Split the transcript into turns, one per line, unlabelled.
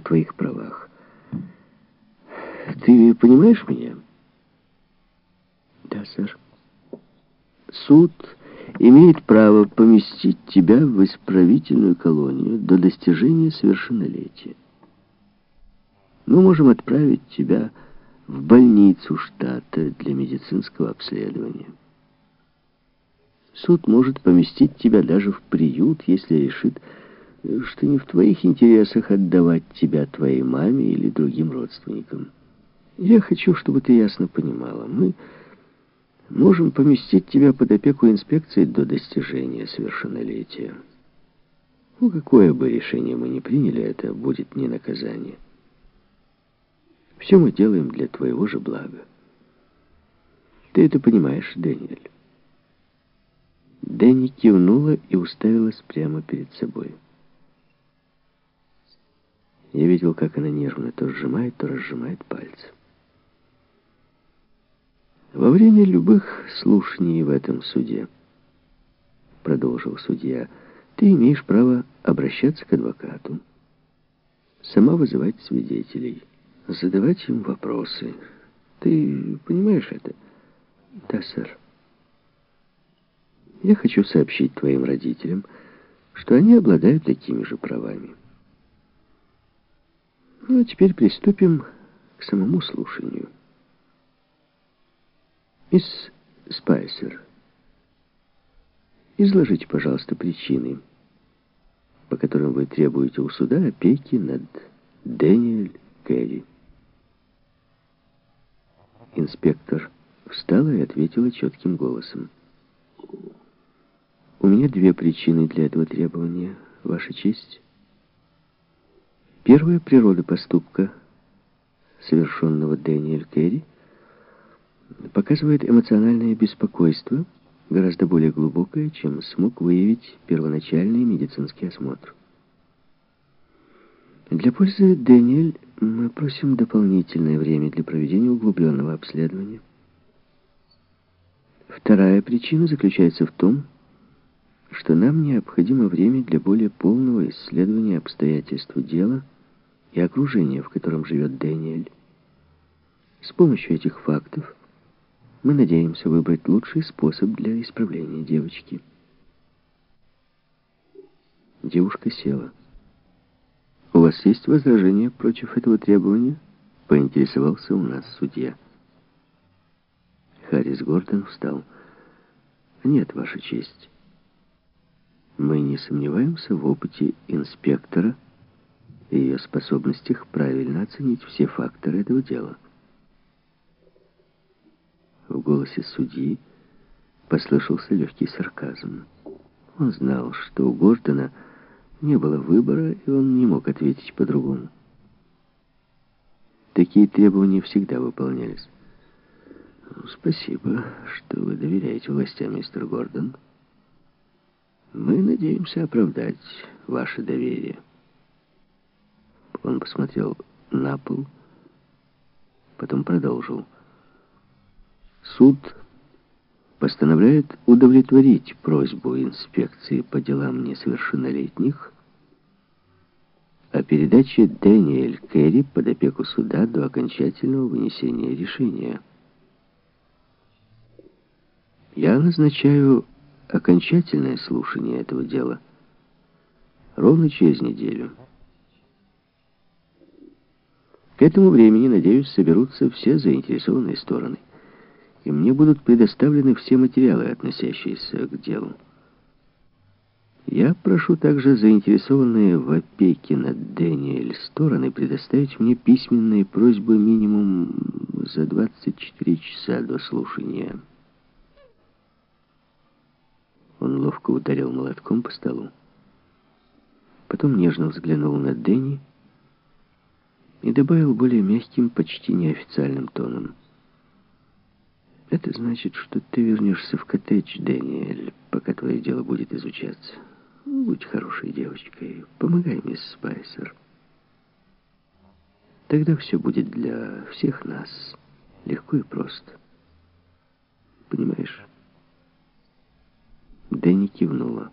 о твоих правах. Ты понимаешь меня?
Да, сэр.
Суд имеет право поместить тебя в исправительную колонию до достижения совершеннолетия. Мы можем отправить тебя в больницу штата для медицинского обследования. Суд может поместить тебя даже в приют, если решит, что не в твоих интересах отдавать тебя твоей маме или другим родственникам. Я хочу, чтобы ты ясно понимала, мы можем поместить тебя под опеку инспекции до достижения совершеннолетия. Ну, какое бы решение мы ни приняли, это будет не наказание. Все мы делаем для твоего же блага. Ты это понимаешь, Дэниэль? Дэнни кивнула и уставилась прямо перед собой. Я видел, как она нервно то сжимает, то разжимает пальцы. Во время любых слушаний в этом суде, продолжил судья, ты имеешь право обращаться к адвокату, сама вызывать свидетелей, задавать им вопросы. Ты понимаешь это?
Да, сэр.
Я хочу сообщить твоим родителям, что они обладают такими же правами. Ну, а теперь приступим к самому слушанию. Мисс Спайсер, изложите, пожалуйста, причины, по которым вы требуете у суда опеки над Дэниэль Керри. Инспектор встала и ответила четким голосом. У меня две причины для этого требования, Ваша честь. Первая природа поступка, совершенного Дэниэль Керри, показывает эмоциональное беспокойство, гораздо более глубокое, чем смог выявить первоначальный медицинский осмотр. Для пользы Дэниэль мы просим дополнительное время для проведения углубленного обследования. Вторая причина заключается в том, что нам необходимо время для более полного исследования обстоятельств дела и окружения, в котором живет Дэниэль. С помощью этих фактов мы надеемся выбрать лучший способ для исправления девочки. Девушка села. «У вас есть возражения против этого требования?» — поинтересовался у нас судья. Харрис Гордон встал. «Нет, Ваша честь». Мы не сомневаемся в опыте инспектора и ее способностях правильно оценить все факторы этого дела. В голосе судьи послышался легкий сарказм. Он знал, что у Гордона не было выбора, и он не мог ответить по-другому. Такие требования всегда выполнялись. «Спасибо, что вы доверяете властям, мистер Гордон». Мы надеемся оправдать ваше доверие. Он посмотрел на пол, потом продолжил. Суд постановляет удовлетворить просьбу инспекции по делам несовершеннолетних о передаче Дэниэль Керри под опеку суда до окончательного вынесения решения. Я назначаю окончательное слушание этого дела ровно через неделю. К этому времени, надеюсь, соберутся все заинтересованные стороны, и мне будут предоставлены все материалы, относящиеся к делу. Я прошу также заинтересованные в опеке над Дэниэль стороны предоставить мне письменные просьбы минимум за 24 часа до слушания. Он ловко ударил молотком по столу. Потом нежно взглянул на Дэнни и добавил более мягким, почти неофициальным тоном. «Это значит, что ты вернешься в коттедж, Дэниэль, пока твое дело будет изучаться. Будь хорошей девочкой, помогай мисс Спайсер. Тогда все будет для всех нас легко и просто. Понимаешь?» Дэнни кивнула.